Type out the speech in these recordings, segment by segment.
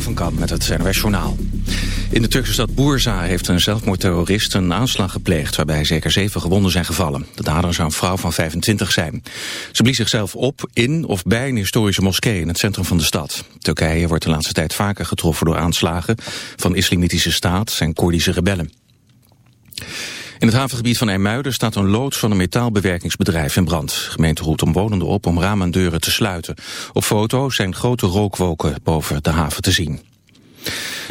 Van met het NOS Journaal. In de Turkse stad Bursa heeft een zelfmoordterrorist een aanslag gepleegd... waarbij zeker zeven gewonden zijn gevallen. De dader zou een vrouw van 25 zijn. Ze blies zichzelf op in of bij een historische moskee in het centrum van de stad. Turkije wordt de laatste tijd vaker getroffen door aanslagen... van islamitische staat en Koerdische rebellen. In het havengebied van IJmuiden staat een loods van een metaalbewerkingsbedrijf in brand. De gemeente roept omwonenden op om ramen en deuren te sluiten. Op foto's zijn grote rookwolken boven de haven te zien.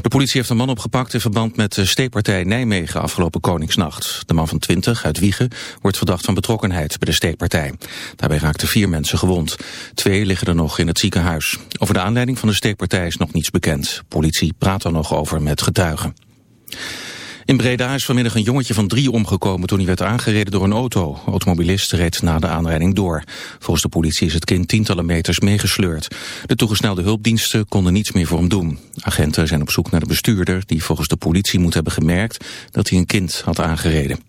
De politie heeft een man opgepakt in verband met de steekpartij Nijmegen afgelopen Koningsnacht. De man van 20 uit Wiegen wordt verdacht van betrokkenheid bij de steekpartij. Daarbij raakten vier mensen gewond. Twee liggen er nog in het ziekenhuis. Over de aanleiding van de steekpartij is nog niets bekend. Politie praat er nog over met getuigen. In Breda is vanmiddag een jongetje van drie omgekomen toen hij werd aangereden door een auto. Automobilist reed na de aanrijding door. Volgens de politie is het kind tientallen meters meegesleurd. De toegesnelde hulpdiensten konden niets meer voor hem doen. Agenten zijn op zoek naar de bestuurder die volgens de politie moet hebben gemerkt dat hij een kind had aangereden.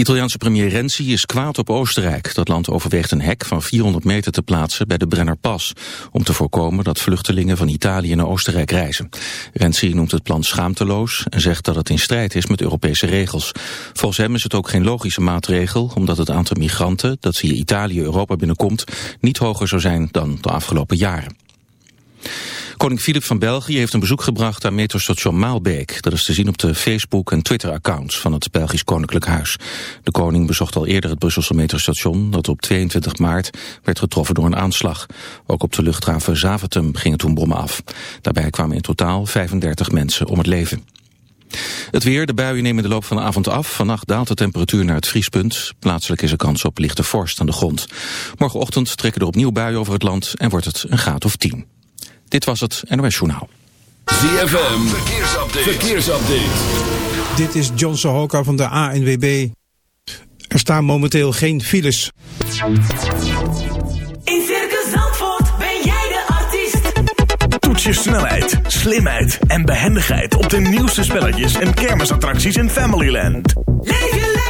Italiaanse premier Renzi is kwaad op Oostenrijk. Dat land overweegt een hek van 400 meter te plaatsen bij de Brennerpas... om te voorkomen dat vluchtelingen van Italië naar Oostenrijk reizen. Renzi noemt het plan schaamteloos en zegt dat het in strijd is met Europese regels. Volgens hem is het ook geen logische maatregel... omdat het aantal migranten dat via Italië Europa binnenkomt... niet hoger zou zijn dan de afgelopen jaren. Koning Filip van België heeft een bezoek gebracht aan metrostation Maalbeek. Dat is te zien op de Facebook- en Twitter-accounts van het Belgisch Koninklijk Huis. De koning bezocht al eerder het Brusselse metrostation... dat op 22 maart werd getroffen door een aanslag. Ook op de luchthaven Zaventem gingen toen bommen af. Daarbij kwamen in totaal 35 mensen om het leven. Het weer, de buien nemen de loop van de avond af. Vannacht daalt de temperatuur naar het vriespunt. Plaatselijk is er kans op lichte vorst aan de grond. Morgenochtend trekken er opnieuw buien over het land en wordt het een graad of 10. Dit was het NOS Journaal. ZFM, verkeersupdate. verkeersupdate. Dit is John Sohoka van de ANWB. Er staan momenteel geen files. In Circus Zandvoort ben jij de artiest. Toets je snelheid, slimheid en behendigheid op de nieuwste spelletjes en kermisattracties in Familyland. Leef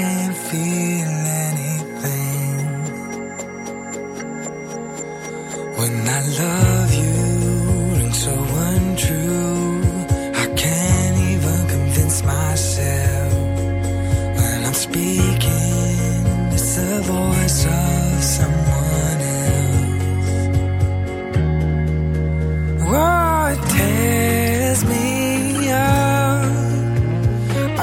can't feel anything. When I love you and so untrue, I can't even convince myself. When I'm speaking, it's the voice of.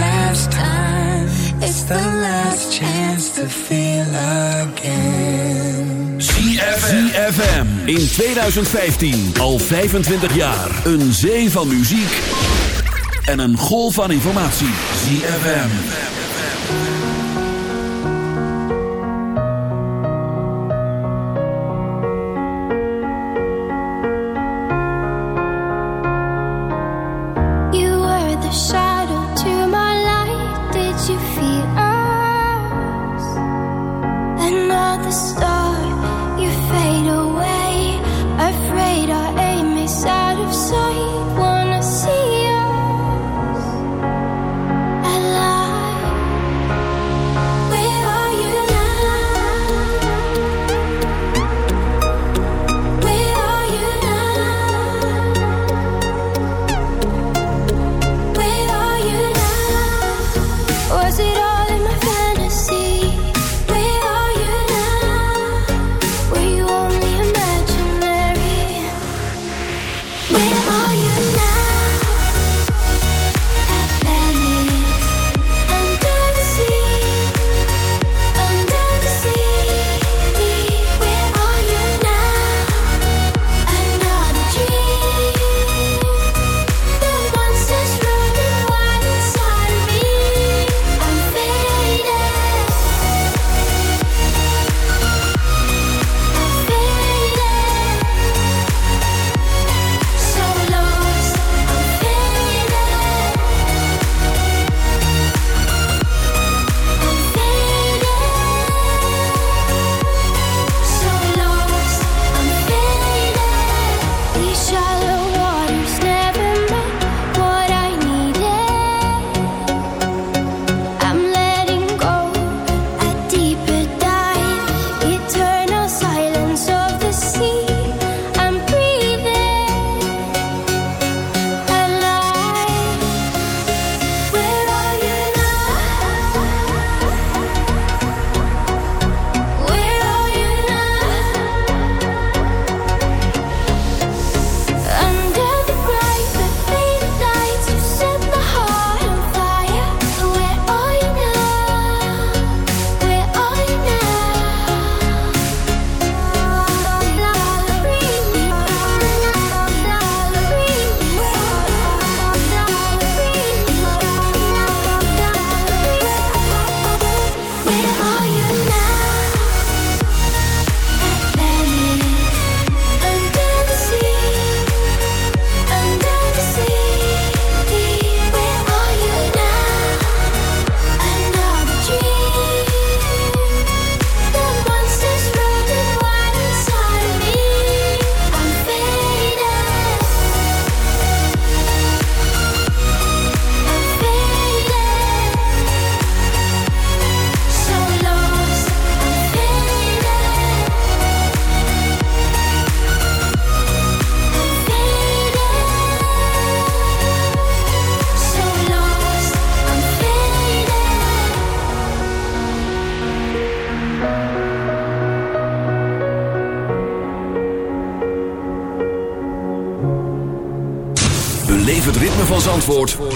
last time. It's the last chance to feel again. ZFM. In 2015. Al 25 jaar. Een zee van muziek. En een golf van informatie. ZFM.